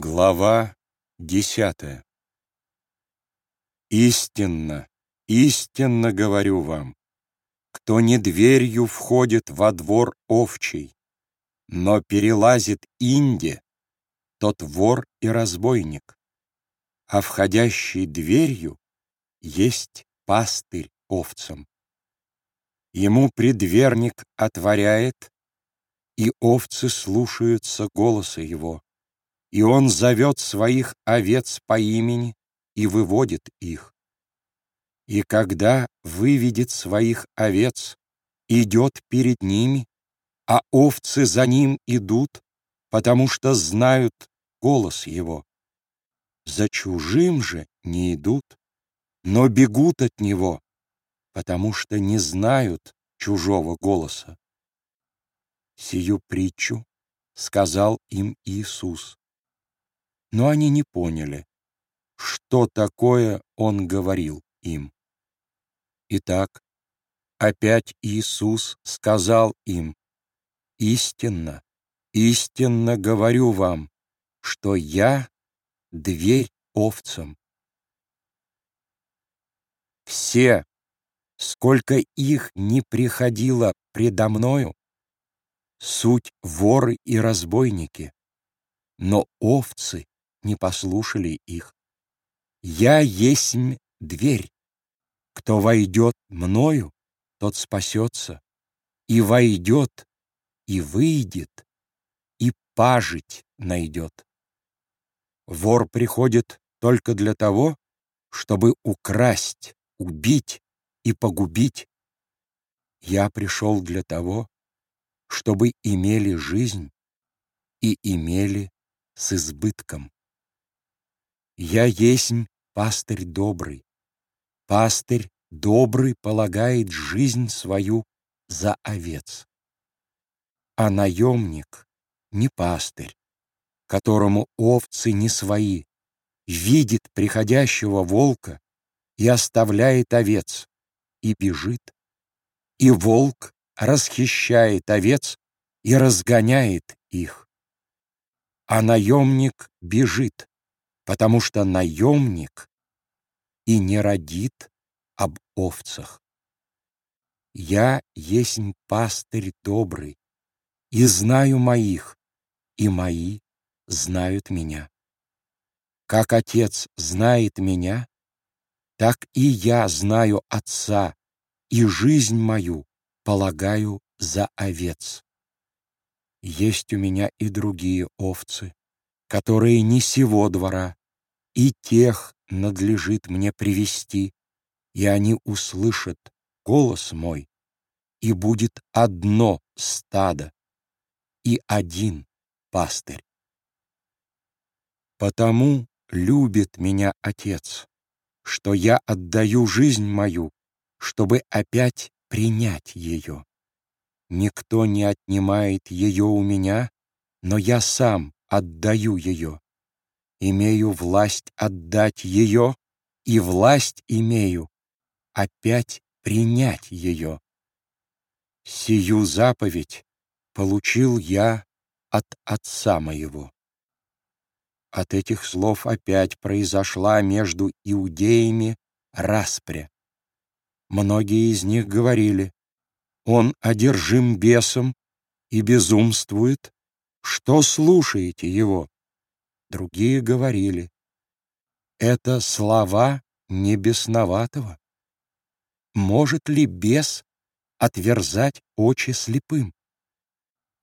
Глава десятая Истинно, истинно говорю вам, кто не дверью входит во двор овчий, но перелазит инде, тот вор и разбойник, а входящий дверью есть пастырь овцам. Ему предверник отворяет, и овцы слушаются голоса его и он зовет своих овец по имени и выводит их. И когда выведет своих овец, идет перед ними, а овцы за ним идут, потому что знают голос его. За чужим же не идут, но бегут от него, потому что не знают чужого голоса. Сию притчу сказал им Иисус но они не поняли, что такое он говорил им. Итак, опять Иисус сказал им, «Истинно, истинно говорю вам, что я — дверь овцам. Все, сколько их не приходило предо мною, суть воры и разбойники, но овцы не послушали их. Я есть дверь. Кто войдет мною, тот спасется, и войдет, и выйдет, и пажить найдет. Вор приходит только для того, чтобы украсть, убить и погубить. Я пришел для того, чтобы имели жизнь и имели с избытком. Я есть пастырь добрый. Пастырь добрый полагает жизнь свою за овец. А наемник не пастырь, которому овцы не свои, видит приходящего волка и оставляет овец, и бежит. И волк расхищает овец и разгоняет их. А наемник бежит, потому что наемник и не родит об овцах. Я есть пастырь добрый, и знаю моих, и мои знают меня. Как Отец знает меня, так и я знаю Отца, и жизнь мою полагаю за овец. Есть у меня и другие овцы, которые не сего двора, и тех надлежит мне привести, и они услышат голос мой, и будет одно стадо и один пастырь. Потому любит меня Отец, что я отдаю жизнь мою, чтобы опять принять ее. Никто не отнимает ее у меня, но я сам отдаю ее имею власть отдать ее, и власть имею опять принять ее. Сию заповедь получил я от Отца моего. От этих слов опять произошла между иудеями распря. Многие из них говорили, «Он одержим бесом и безумствует, что слушаете его?» Другие говорили, это слова не бесноватого. Может ли бес отверзать очи слепым?